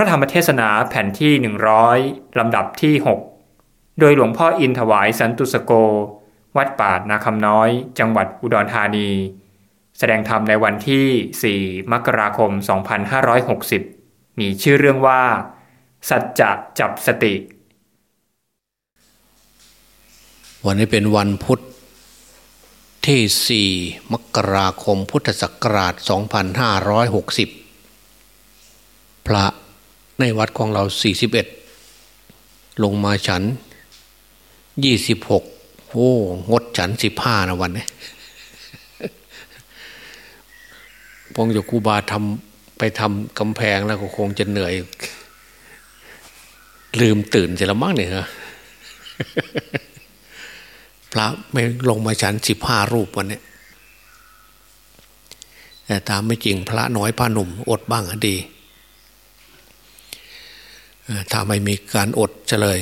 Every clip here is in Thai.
พระธรรมเทศนาแผ่นที่ 100 ลำดับที่ 6 โดยหลวงพ่ออินถวายสันตุสโก วัดป่านาคำน้อย จังหวัดอุดรธานี แสดงธรรมในวันที่ 4 มกราคม 2560 มีชื่อเรื่องว่า สัจจะจับสติ วันนี้เป็นวันพุทธที่ 4 มกราคมพุทธศักราช 2560 พระ ในวัดของเรา41ลงมาฉัน26โอ้งดฉัน15นะวันนี้พงจกคูบาทำไปทำกำแพงแล้วก็คงจะเหนื่อย ลืมตื่นเสร็จแล้วมั้งเนี่ยฮะพระไม่ลงมาฉันสิบห้ารูปวันนี้แต่ตามไม่จริงพระน้อยพระหนุ่มอดบ้างดี ถ้าไม่มีการอดเฉลย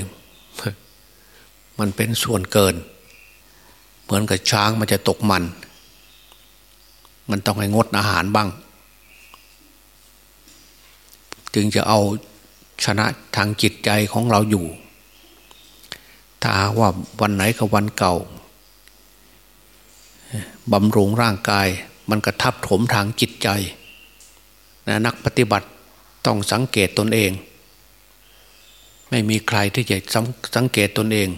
มันเป็นส่วนเกิน เหมือนกับช้างมันจะตกมัน มันต้องให้งดอาหารบ้าง จึงจะเอาชนะทางจิตใจของเราอยู่ ถ้าว่าวันไหนกับวันเก่าบำรุงร่างกาย มันกระทับถมทางจิตใจนะนักปฏิบัติต้องสังเกตตนเอง ไม่มีใครที่จะสังเกตตนเอง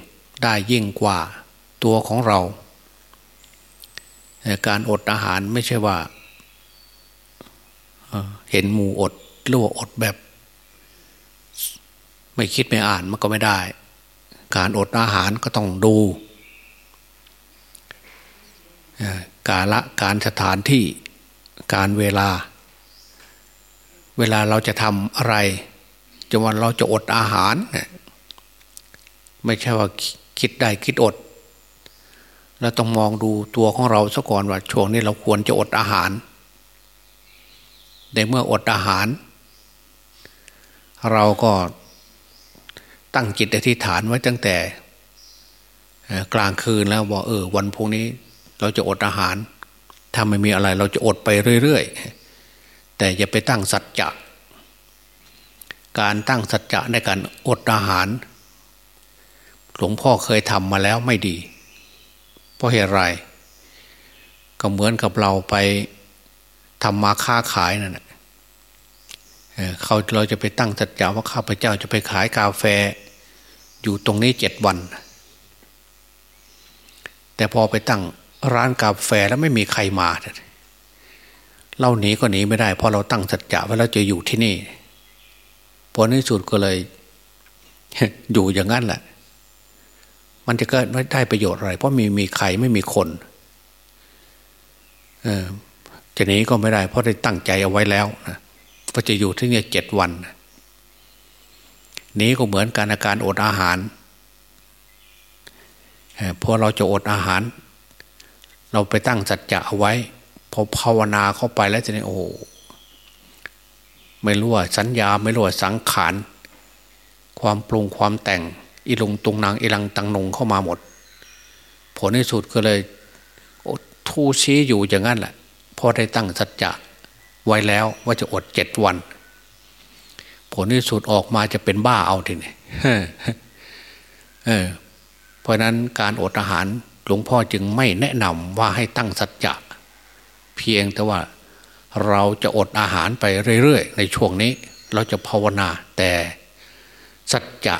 ได้ยิ่งกว่าตัวของเรา การอดอาหารไม่ใช่ว่า เห็นหมูอดหรือว่าอดแบบ ไม่คิดไม่อ่านมันก็ไม่ได้ การอดอาหารก็ต้องดูกาละการสถานที่การเวลา เวลาเราจะทำอะไร จนวันเราจะอดอาหาร ไม่ใช่ว่าคิดได้คิดอด เราต้องมองดูตัวของเราซะก่อนว่าช่วงนี้เราควรจะอดอาหาร ในเมื่ออดอาหาร เราก็ตั้งจิตอธิษฐานไว้ตั้งแต่กลางคืนแล้วว่าเออ วันพรุ่งนี้เราจะอดอาหาร ถ้าไม่มีอะไรเราจะอดไปเรื่อย ๆ แต่อย่าไปตั้งสัจจะ การตั้งสัจจะในการอดอาหาร หลวงพ่อเคยทำมาแล้วไม่ดี เพราะเหตุไร ก็เหมือนกับเราไปทำมาค้าขายนั่นแหละเขาเราจะไปตั้งสัจจะว่าข้าพเจ้าจะไปขายกาแฟ อยู่ตรงนี้เจ็ดวัน แต่พอไปตั้งร้านกาแฟแล้วไม่มีใครมา เราหนีก็หนีไม่ได้เพราะเราตั้งสัจจะว่าเราจะอยู่ที่นี่ พอในสุดก็เลย อยู่อย่างนั้นแหละ มันจะเก็ไม่ได้ประโยชน์อะไร เพราะมีมีใครไม่มีคนเออจะหนีก็ไม่ได้ เพราะได้ตั้งใจเอาไว้แล้วนะก็จะอยู่ที่นี่เจ็ดวันนี้ก็เหมือนการอาการอดอาหารพอเราจะอดอาหาร เราไปตั้งสัจจะเอาไว้พอภาวนาเข้าไปแล้วจะนี่โอ้ ไม่รู้ว่าสัญญาไม่รู้ว่าสังขาร ความปรุงความแต่งอีลงตรงนางอีลังตังนงเข้ามาหมด ผลในสุดก็เลยทูชี้อยู่อย่างนั้นแหละพอได้ตั้งสัจจะไว้แล้วว่าจะอดเจ็ดวัน ผลที่สุดออกมาจะเป็นบ้าเอาทีนี้เพราะนั้นการอดอาหารหลวงพ่อจึงไม่แนะนำว่าให้ตั้งสัจจะเพียงแต่ว่า เราจะอดอาหารไปเรื่อยๆ ในช่วงนี้ เราจะภาวนาแต่สัจจะ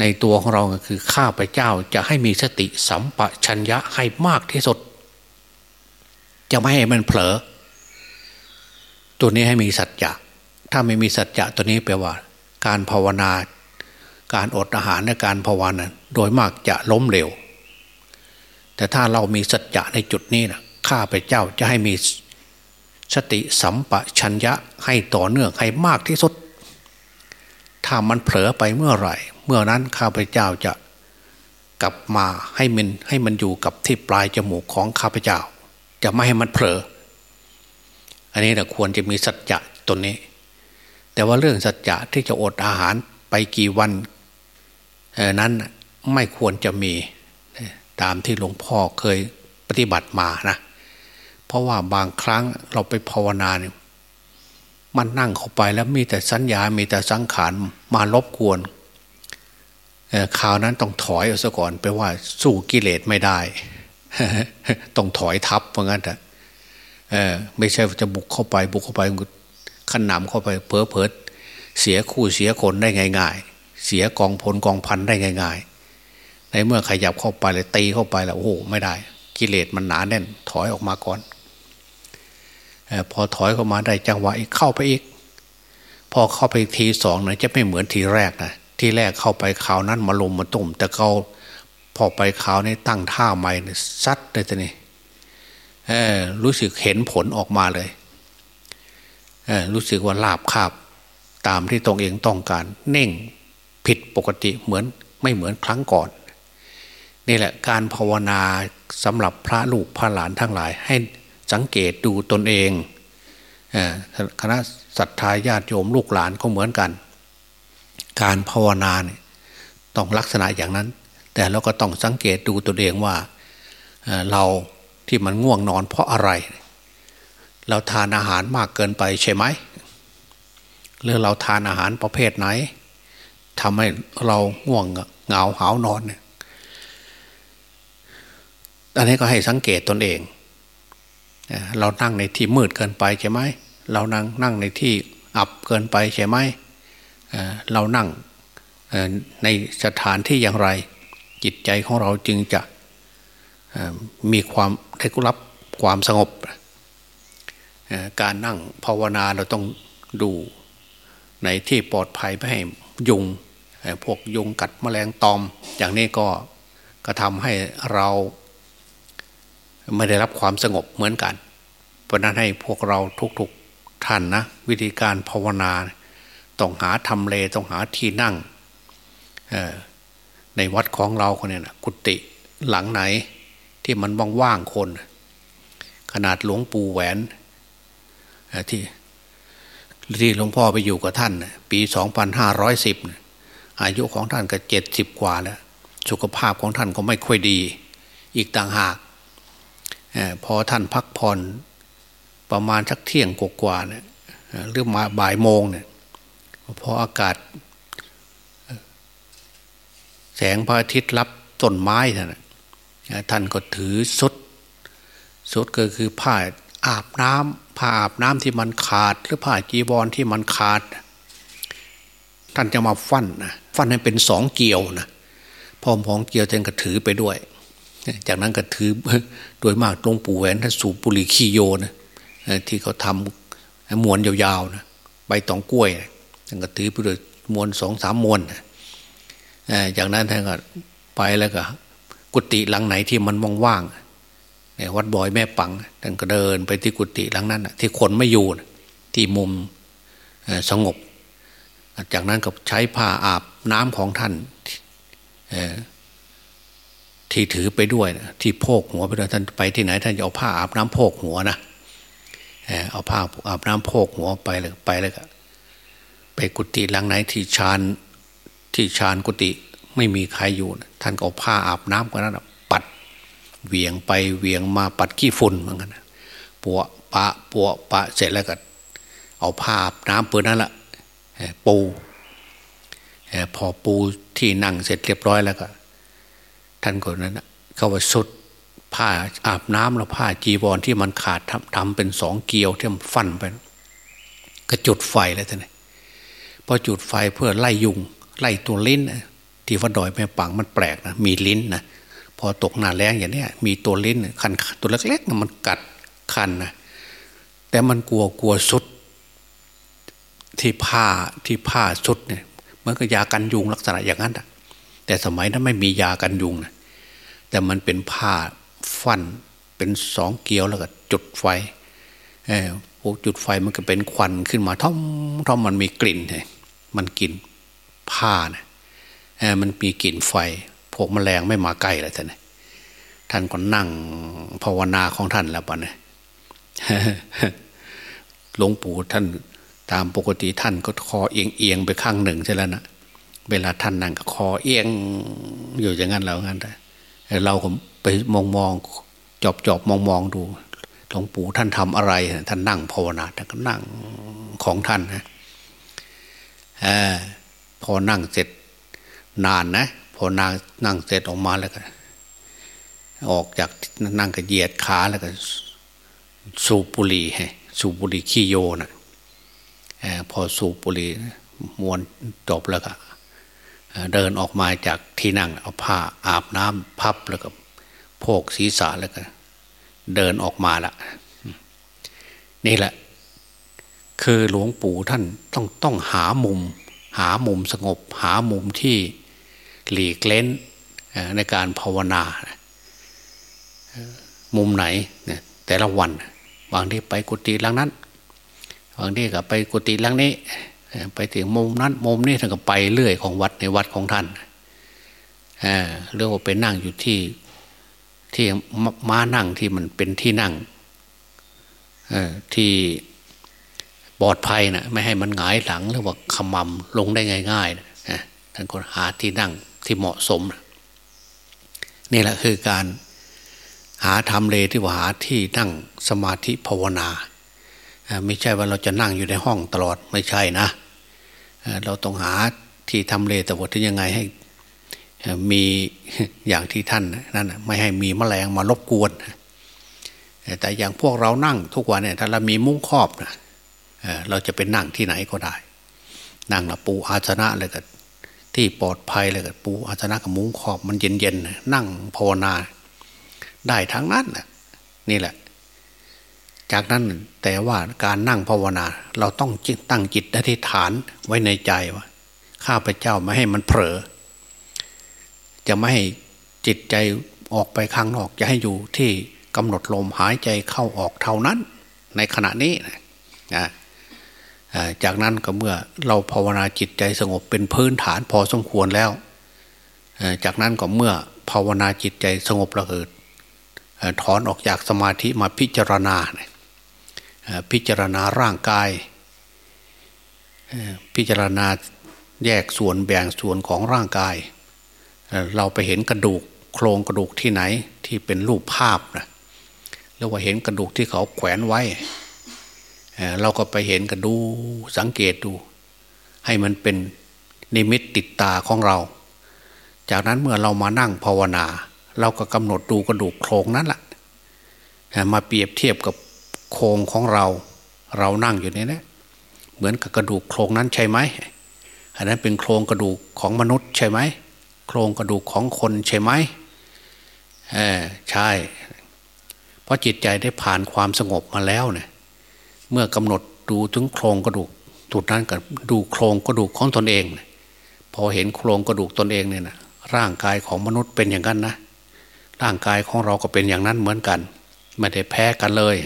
ในตัวของเราคือข้าพเจ้าจะให้มีสติสัมปชัญญะให้มากที่สุด จะไม่ให้มันเผลอ ตัวนี้ให้มีสัจจะถ้าไม่มีสัจจะตัวนี้แปลว่า การภาวนา การอดอาหารและการภาวนาโดยมากจะล้มเหลวแต่ถ้าเรามีสัจจะในจุดนี้นะข้าพเจ้าจะให้มี สติสัมปชัญญะให้ต่อเนื่องให้มากที่สุด ถ้ามันเผลอไปเมื่อไหร่ เมื่อนั้นข้าพเจ้าจะกลับมาให้มันให้มันอยู่กับที่ปลายจมูกของข้าพเจ้า จะไม่ให้มันเผลอ อันนี้เราควรจะมีสัจจะตนนี้ แต่ว่าเรื่องสัจจะที่จะอดอาหารไปกี่วันนั้นไม่ควรจะมีตามที่หลวงพ่อเคยปฏิบัติมานะ เพราะว่าบางครั้งเราไปภาวนาเนี่ยมันนั่งเข้าไปแล้วมีแต่สัญญา มีแต่สังขารมารบกวนข่าวนั้นต้องถอยเอาซะก่อนไปว่าสู้กิเลสไม่ได้ ต้องถอยทับเพราะงั้นแต่ไม่ใช่จะบุกเข้าไป บุกเข้าไปขันำเข้าไปเพอเพอเสียคู่เสียคนได้ง่าย ๆ เสียกองพลกองพันได้ง่าย ๆ ในเมื่อขยับเข้าไปเลยตีเข้าไปแล้วโอ้โหไม่ได้ กิเลสมันหนาแน่น ถอยออกมาก่อน พอถอยเข้ามาได้จังหวะอีกเข้าไปอีก พอเข้าไปทีสองนะจะไม่เหมือนทีแรกนะทีแรกเข้าไปข่าวนั้นมาลมมาตุ่ม แต่เขาพอไปข่าวนี้ตั้งท่าใหม่ซัดเลยทีนี้รู้สึกเห็นผลออกมาเลยรู้สึกว่าลาบคาบ ตามที่ตรงเองต้องการ เน่งผิดปกติเหมือนไม่เหมือนครั้งก่อน นี่แหละการภาวนาสำหรับพระลูกพระหลานทั้งหลายให้ สังเกตดูตนเองคณะศรัทธาญาติโยมลูกหลานก็เหมือนกัน การภาวนาเนี่ยต้องลักษณะอย่างนั้น แต่เราก็ต้องสังเกตดูตัวเองว่าเราที่มันง่วงนอนเพราะอะไร เราทานอาหารมากเกินไปใช่ไหมหรือเราทานอาหารประเภทไหนทำให้เราง่วงเหงาหาวนอนเนี่ยอันนี้ก็ให้สังเกตตนเอง เรานั่งในที่มืดเกินไปใช่ไหมเรานั่งนั่งในที่อับเกินไปใช่ไหมเรานั่งในสถานที่อย่างไร จิตใจของเราจึงจะมีความได้รับความสงบ การนั่งภาวนาเราต้องดูในที่ปลอดภัยไม่ให้ยุงพวกยุงกัดแมลงตอม อย่างนี้ก็กระทำให้เรา ไม่ได้รับความสงบเหมือนกัน เพราะนั้นให้พวกเราทุกๆท่านนะ วิธีการภาวนา ต้องหาทำเลต้องหาที่นั่ง ในวัดของเราคนนี้นะกุฏิหลังไหนที่มันว่างๆคน ขนาดหลวงปู่แหวนที่ที่หลวงพ่อไปอยู่กับท่าน ปีสองพันห้าร้อยสิบอายุของท่านก็เจ็ดสิบกว่าแล้ว สุขภาพของท่านก็ไม่ค่อยดี อีกต่างหาก พอท่านพักผ่อนประมาณสักเที่ยงกว่าเนี่ยหรือมาบ่ายโมงเนี่ยพออากาศ แสงพระอาทิตย์รับต้นไม้ท่านท่านก็ถือสุดสุดก็คือผ้าอาบน้ำผ้าอาบน้ำที่มันขาด หรือผ้าจีวรที่มันขาด ท่านจะมาฟันนะฟันให้เป็นสองเกี่ยวนะพอมของเกี่ยวท่านก็ถือไปด้วย จากนั้นก็ถือโดยมากตรงปู่แหวนท่านสูบบุหรี่ขี้โยนะที่เขาทำมวนยาวๆนะใบตองกล้วยท่านก็ถือไปด้วยมวนสองสามมวนจากนั้นท่านก็ไปแล้วก็ กุฏิหลังไหนที่มันว่างๆในวัดบอยแม่ปังท่านก็เดินไปที่กุฏิหลังนั้นที่คนไม่อยู่ที่มุมสงบ จากนั้นก็ใช้ผ้าอาบน้ำของท่าน ที่ถือไปด้วยที่โพกหัวไปด้วยท่านไปที่ไหน ท่านจะเอาผ้าอาบน้ำโพกหัวนะเอาผ้าอาบน้ำโพกหัวไปเลยไปเลยก็ไปกุฏิหลังไหนที่ชานที่ชานกุฏิไม่มีใครอยู่ท่านก็เอาผ้าอาบน้ำกันนั้นปัดเวียงไปเวียงมาปัดขี้ฝุ่นเหมือนกันปวปะปวปะเสร็จแล้วก็ เอาผ้าอาบน้ำเปิดนั่นแหละปูพอปูที่นั่งเสร็จเรียบร้อยแล้วก็ ท่านคนนั้นเขาว่าสุดผ้าอาบน้ำแล้วผ้าจีวรที่มันขาดทำทำเป็นสองเกลียวที่มันฟันไปก็จุดไฟเลยท่านพอจุดไฟเพื่อไล่ยุง ไล่ตัวลิ้นที่วัดดอยแม่ปังมันแปลกนะมีลิ้นนะพอตกหนาแรงอย่างนี้มีตัวลิ้นคันตัวเล็กๆนะมันกัดคันนะแต่มันกลัวกลัวสุด ที่ผ้าที่ผ้าสุดเนี่ยมันก็ยากันยุงลักษณะอย่างนั้นอะ แต่สมัยนั้นไม่มียากันยุงนะแต่มันเป็นผ้าฟันเป็นสองเกลียวแล้วก็จุดไฟเออพวกจุดไฟมันก็เป็นควันขึ้นมาท่อมท่อมมันมีกลิ่นเลยมันกลิ่นผ้านะมันมีกลิ่นไฟ พวกมแมลงไม่มาใกล้เลยท่านท่านก็นั่งภาวนาของท่านแล้วปะเนี่ยหลวงปู่ท่านตามปกติท่านก็คอเอียงเอียงไปข้างหนึ่งใช่แล้วนะ เวลาท่านนั่งก็คอเอียงอยู่อย่างนั้นแล้วงั้นแต่เราก็ไปมองมองจอบจอบมองมองดูหลวงปู่ท่านทำอะไร ท่านนั่งภาวนาท่านก็นั่งของท่านนะอพอนั่งเสร็จนานนะ พอนั่งนั่งเสร็จออกมาแล้วก็ ออกจากนั่งก็เหยียดขาแล้วก็ สูบบุหรี่สูบบุหรี่ขี้โยนะ่ะพอสูบบุหรี่มวนจบแล้วก็ เดินออกมาจากที่นั่งเอาผ้าอาบน้ำพับแล้วก็โพกศีรษะแล้วก็ เดินออกมาละนี่แหละ คือหลวงปู่ท่านต้องต้องหามุม หามุมสงบ หามุมที่หลีกเล้นในการภาวนา มุมไหนแต่ละวัน บางที่ไปกุฏิหลังนั้น บางที่ก็ไปกุฏิหลังนี้ ไปถึงมุมนั้นมุมนี้ท่านก็ไปเรื่อยของวัดในวัดของท่านเรื่องว่าไปนั่งอยู่ที่ที่ม้านั่งที่มันเป็นที่นั่งที่ปลอดภัยนะไม่ให้มันหงายหลังหรือว่าขมำลงได้ง่ายๆนะท่านก็หาที่นั่งที่เหมาะสมนะนี่แหละคือการหาทำเลที่ว่าหาที่นั่งสมาธิภาวนา ไม่ใช่ว่าเราจะนั่งอยู่ในห้องตลอดไม่ใช่นะ เราต้องหาที่ทำเลแต่ว่าที่ยังไงให้มีอย่างที่ท่านนั่นไม่ให้มีแมลงมารบกวน แต่อย่างพวกเรานั่งทุกวันเนี่ยถ้าเรามีมุ้งครอบนะเราจะเป็นนั่งที่ไหนก็ได้ นั่งละปูอาสนะเลยกับที่ปลอดภัยเลยกับปูอาสนะกับมุ้งครอบมันเย็นๆนั่งภาวนา ได้ทั้งนั้นนี่แหละ จากนั้นแต่ว่าการนั่งภาวนา เราต้องตั้งจิตอธิษฐานไว้ในใจว่าข้าพเจ้าไม่ให้มันเผลอจะไม่ให้จิตใจออกไปข้างนอกจะให้อยู่ที่กำหนดลมหายใจเข้าออกเท่านั้น ในขณะนี้นะจากนั้นก็เมื่อเราภาวนาจิตใจสงบเป็นพื้นฐานพอสมควรแล้ว จากนั้นก็เมื่อภาวนาจิตใจสงบแล้วเกิดถอนออกจากสมาธิมาพิจารณา พิจารณาร่างกาย พิจารณาแยกส่วนแบ่งส่วนของร่างกาย เราไปเห็นกระดูกโครงกระดูกที่ไหนที่เป็นรูปภาพนะหรือว่าเห็นกระดูกที่เขาแขวนไว้ เราก็ไปเห็นกระดูสังเกตดู ให้มันเป็นนิมิตติดตาของเรา จากนั้นเมื่อเรามานั่งภาวนา เราก็กำหนดดูกระดูกโครงนั้นแหละมาเปรียบเทียบกับ โครงของเรา เรานั่งอยู่นี่นะเหมือนกับกระดูกโครงนั้นใช่ไหมอันนั้นเป็นโครงกระดูกของมนุษย์ใช่ไหมโครงกระดูกของคนใช่ไหมเออใช่ เพราะจิตใจได้ผ่านความสงบมาแล้วเนี่ยเมื่อกำหนดดูถึงโครงกระดูกจุดนั้นกับดูโครงกระดูกของตนเอง พอเห็นโครงกระดูกตนเองเนี่ยนะร่างกายของมนุษย์เป็นอย่างนั้นนะร่างกายของเราก็เป็นอย่างนั้นเหมือนกัน ไม่ได้แพ้กันเลย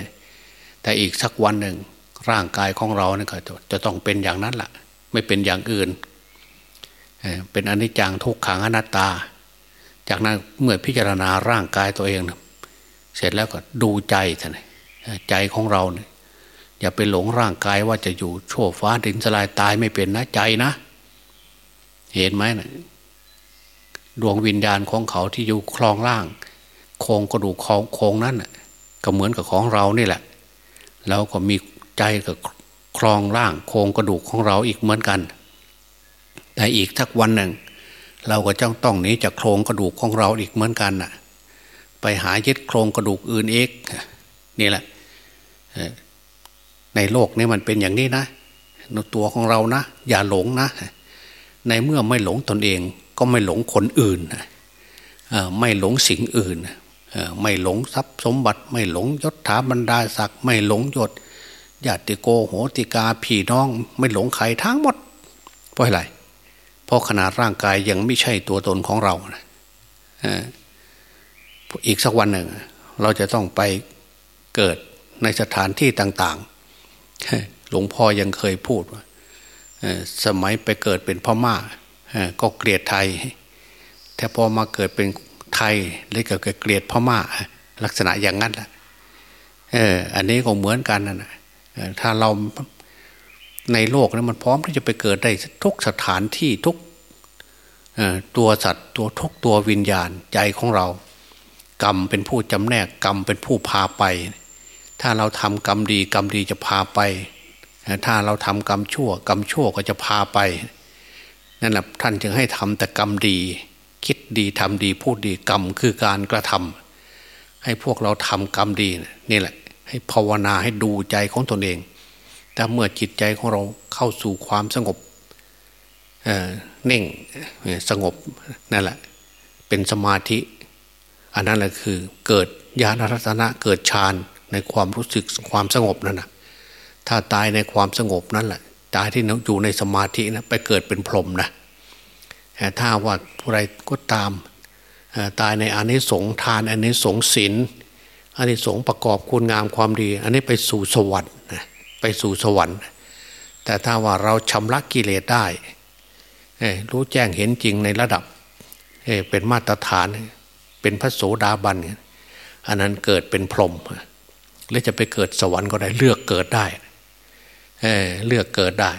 แต่อีกสักวันหนึ่งร่างกายของเราเนี่ยก็จะต้องเป็นอย่างนั้นแหละไม่เป็นอย่างอื่น เป็นอนิจจังทุกขังอนัตตา จากนั้นเมื่อพิจารณาร่างกายตัวเอง เสร็จแล้วก็ดูใจท่านใจของเราเนี่ยอย่าไปหลงร่างกายว่าจะอยู่ชั่วฟ้าดินสลายตายไม่เป็นนะใจนะ เห็นไหมนะดวงวิญญาณของเขาที่อยู่คลองล่าง โครงกระดูกของโครงนั้นก็เหมือนกับของเรานี่แหละ แล้วก็มีใจกับคลองล่างโครงกระดูกของเราอีกเหมือนกัน แต่อีกสักวันหนึ่ง เราก็จ้องต้องหนีจากโครงกระดูกของเราอีกเหมือนกันน่ะ ไปหายึดโครงกระดูกอื่นเอกนี่แหละในโลกนี้มันเป็นอย่างนี้นะตัวของเรานะ อย่าหลงนะ ในเมื่อไม่หลงตนเองก็ไม่หลงคนอื่นไม่หลงสิ่งอื่น ไม่หลงทรัพย์สมบัติไม่หลงยศถาบรรดาศักดิ์ไม่หลงยศญาติโกโหติกาพี่น้อง ไม่หลงใครทั้งหมด เพราะอะไรเพราะขนาดร่างกายยังไม่ใช่ตัวตนของเราอีกสักวันหนึ่ง เราจะต้องไปเกิดในสถานที่ต่าง ๆ หลวงพ่อยังเคยพูดว่าสมัยไปเกิดเป็นพ่อมาก็เกลียดไทย แต่พอมาเกิดเป็น ไทยเลยก็เกลียดพม่า ลักษณะอย่างนั้นแหละอันนี้ก็เหมือนกันนะถ้าเราในโลกนั้มันพร้อมที่จะไปเกิดได้ทุกสถานที่ทุกตัวสัตว์ตัวทุกตัววิญญาณใจของเรา กรรมเป็นผู้จำแนกกรรมเป็นผู้พาไป ถ้าเราทำกรรมดีกรรมดีจะพาไป ถ้าเราทำกรรมชั่ว กรรมชั่วก็จะพาไปนั่นแหละท่านจึงให้ทำแต่กรรมดี คิดดีทำดีพูดดีกรรมคือการกระทำให้พวกเราทำกรรมดีนี่แหละ ให้ภาวนาให้ดูใจของตนเอง แต่เมื่อจิตใจของเราเข้าสู่ความสงบเน่งสงบนั่นแหละ เป็นสมาธิ อันนั้นแหละคือเกิดญาณรัตนะเกิดฌานในความรู้สึกความสงบนั่นนะถ้าตายในความสงบนั่นแหละตายที่อยู่ในสมาธินะไปเกิดเป็นพรหมนะ ถ้าว่าผู้ใดก็ตามตายในอานิสงส์ทานอานิสงส์ศีลอานิสงส์ประกอบคุณงามความดี อันนี้ไปสู่สวรรค์ไปสู่สวรรค์ แต่ถ้าว่าเราชำระกิเลสได้รู้แจ้งเห็นจริงในระดับเป็นมาตรฐานเป็นพระโสดาบันอันนั้นเกิดเป็นพรหมหรือจะไปเกิดสวรรค์ก็ได้เลือกเกิดได้เเลือกเกิดได้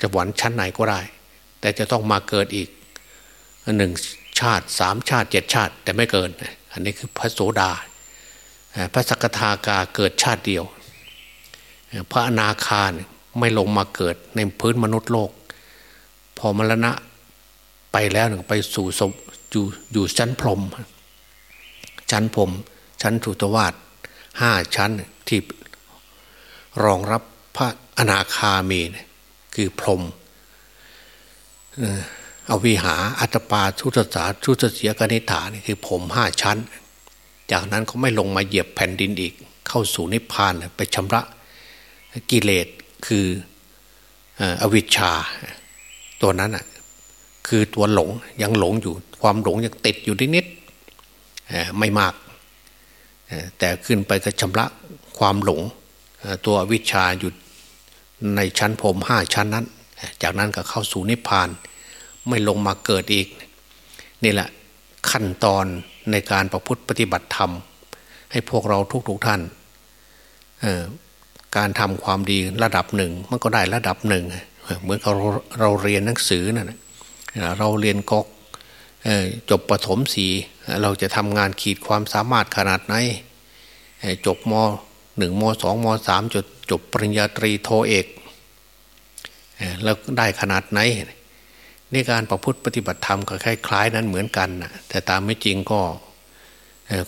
จะหวันชั้นไหนก็ได้ แต่จะต้องมาเกิดอีกหนึ่งชาติสามชาติเจ็ดชาติ แต่ไม่เกิน อันนี้คือพระโสดา พระสกทากาเกิดชาติเดียว พระอนาคาไม่ลงมาเกิดในพื้นมนุษย์โลก พอมรณะไปแล้วหนึ่งไปสู่อยู่อยู่ชั้นพรม ชั้นพรมชั้นสุตวาสห้าชั้นที่รองรับพระอนาคามี คือพรม อาวิหาอัตปาชุตสาชุตเสียกนิฐานี่คือผมห้าชั้น จากนั้นเขาไม่ลงมาเหยียบแผ่นดินอีก เข้าสู่นิพพานไปชำระกิเลสคืออวิชชา ตัวนั้นอะคือตัวหลงยังหลงอยู่ความหลงยังติดอยู่นิดๆไม่มาก แต่ขึ้นไปก็ชำระความหลงตัววิชาอยู่ในชั้นพรมห้าชั้นนั้น จากนั้นก็เข้าสู่นิพพาน ไม่ลงมาเกิดอีก นี่แหละขั้นตอนในการประพฤติปฏิบัติธรรม ให้พวกเราทุกๆทท่าน การทำความดีระดับหนึ่งมันก็ได้ระดับหนึ่ง เหมือนเราเราเรียนหนังสือนะ่ะเราเรียนกกจบประถมสีเราจะทำงานขีดความสามารถขนาดไหนจบมหนึ่งมสองมสามจบจบปริญญาตรีโทเอก แล้วได้ขนาดไหนในการประพฤติปฏิบัติธรรมก็คล้ายๆ นั้นเหมือนกันนะแต่ตามไม่จริงก็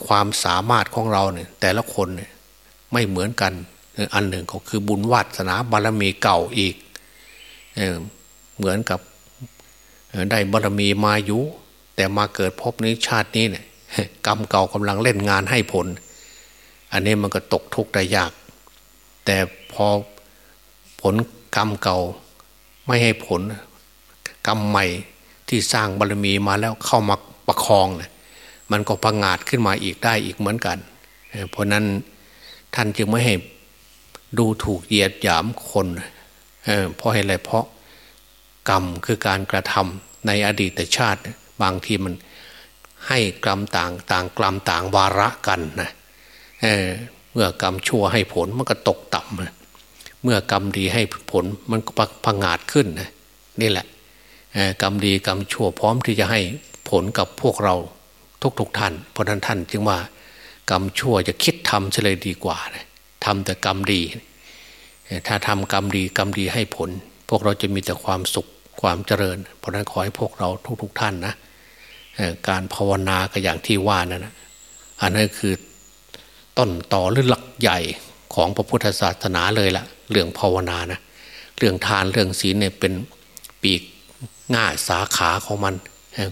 ความสามารถของเราเนี่ย แต่ละคนเนี่ยไม่เหมือนกัน อันหนึ่งก็คือบุญวัฒนาบารมีเก่าอีกเหมือนกับได้บารมีมายุ แต่มาเกิดพบนี้ชาตินี้เนี่ยกรรมเก่ากำลังเล่นงานให้ผล อันนี้มันก็ตกทุกข์ได้ยาก แต่พอผลกรรมเก่า ไม่ให้ผลกรรมใหม่ที่สร้างบารมีมาแล้วเข้ามาประคองเนี่ยมันก็พังงาดขึ้นมาอีกได้อีกเหมือนกัน เพราะนั้นท่านจึงไม่ให้ดูถูกเหยียดหยามคนเเพราะอะไรเพราะกรรมคือการกระทำในอดีตชาติ บางทีมันให้กรรมต่างต่างกรรมต่างวาระกันนะเเมื่อกรรมชั่วให้ผลมันก็ตกต่ำ เมื่อกรรมดีให้ผลมันก็พังอาดขึ้นนี่แหละกรรมดีกรรมชั่วพร้อมที่จะให้ผลกับพวกเราทุกๆทท่าน เพราะนั้นท่านจึงว่ากรรมชั่วจะคิดทำเฉลยดีกว่าทำแต่กรรมดี ถ้าทำกรรมดีกรรมดีให้ผล พวกเราจะมีแต่ความสุขความเจริญ เพราะนั้นขอให้พวกเราทุก ๆทท่านนะการภาวนาก็อย่างที่ว่านั่นนะอันนั้นคือต้นต่อหรือหลักใหญ่ ของพระพุทธศาสนาเลยละเรื่องภาวนานะเรื่องทานเรื่องศีลเนี่ยเป็นปีกง่ายสาขาของมัน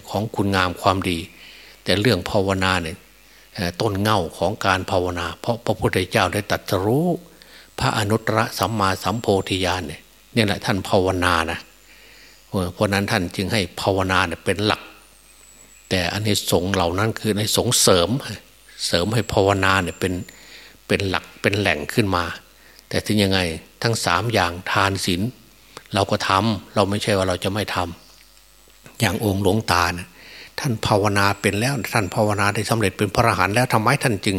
ของคุณงามความดี แต่เรื่องภาวนาเนี่ยต้นเง่าของการภาวนา เพราะพระพุทธเจ้าได้ตรัสรู้ พระอนุตตรสัมมาสัมโพธิญาณเนี่ยนี่แหละท่านภาวนานะเพราะนั้นท่านจึงให้ภาวนาเนี่ยเป็นหลัก แต่อันนี้สงเหล่านั้นคือในสงเสริม เสริมให้ภาวนาเนี่ยเป็น เป็นหลักเป็นแหล่งขึ้นมา แต่ถึงยังไงทั้งสามอย่างทานศีลเราก็ทำเราไม่ใช่ว่าเราจะไม่ทำอย่างองค์หลวงตานะท่านภาวนาเป็นแล้วท่านภาวนาได้สำเร็จเป็นพระอรหันต์แล้วทำไมท่านจึง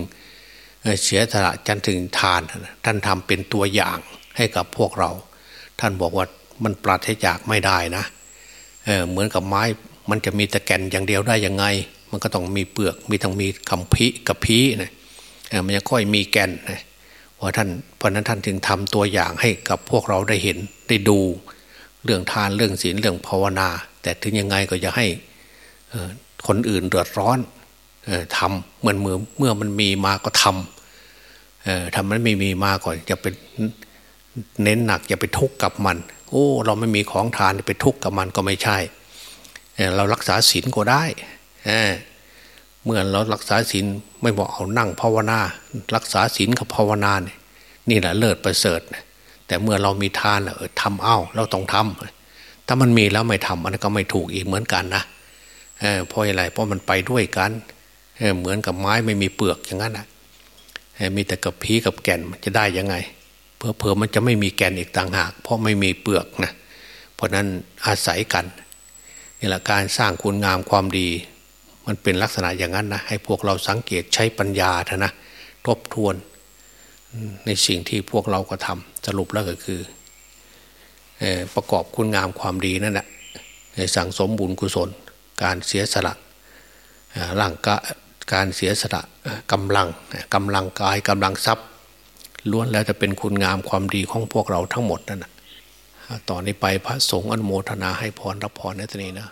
เสียสละจันถึงทาน ท่านทำเป็นตัวอย่างให้กับพวกเรา ท่านบอกว่ามันปราศจากไม่ได้นะเเหมือนกับไม้มันจะมีตะแกนอย่างเดียวได้ยังไง มันก็ต้องมีเปลือกมีทั้งมีคำพีกับพีนะ มันจะค่อยมีแกนนะเพราะท่านเพราะนั้นท่านจึงทำตัวอย่างให้กับพวกเราได้เห็นได้ดู เรื่องทานเรื่องศีลเรื่องภาวนา แต่ถึงยังไงก็จะให้คนอื่นเดือดร้อนทำเหมือนเมื่อเมื่อมันมีมาก็ทำทำมันไม่มีมาก่อนจะเป็นเน้นหนักอย่าไปทุกข์กับมัน โอ้ เราไม่มีของทานไปทุกข์กับมันก็ไม่ใช่ เรารักษาศีลก็ได้ เมื่อเรารักษาศีลไม่บอกเอานั่งภาวนา รักษาศีลกับภาวนาเนี่ยนี่แหละเลิศประเสริฐแต่เมื่อเรามีทานเออทำเอ้าเราต้องทำถ้ามันมีแล้วไม่ทำมันก็ไม่ถูกอีกเหมือนกันนะเพราะอะไรเพราะมันไปด้วยกันเเหมือนกับไม้ไม่มีเปลือกอย่างนั้นนะมีแต่กับพีกับแก่นมันจะได้ยังไงเพื่อเพอมันจะไม่มีแก่นอีกต่างหาก เพราะไม่มีเปลือกนะเพราะนั้นอาศัยกันนี่แหละการสร้างคุณงามความดี มันเป็นลักษณะอย่างนั้นนะให้พวกเราสังเกตใช้ปัญญาเถอะนะทบทวนในสิ่งที่พวกเราก็ทำสรุปแล้วก็คือประกอบคุณงามความดีนั่นแหละสั่งสมบุญกุศล การเสียสละร่างกะการเสียสละกำลังกำลังกายกำลังทรัพย์ล้วนแล้วจะเป็นคุณงามความดีของพวกเราทั้งหมดนั่นนะต่อนนี้ไปพระสงฆ์อนุโมทนาให้พรรับพรในตนี้นะ